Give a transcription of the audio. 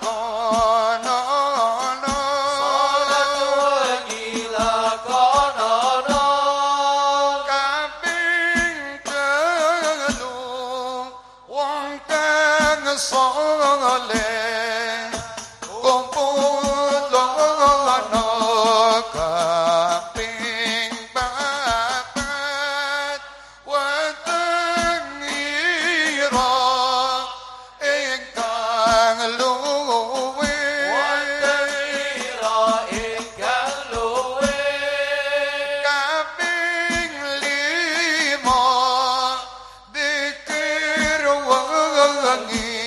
Oh, no, no, oh, oh, oh, oh, oh, oh, oh, oh, oh, oh, wengi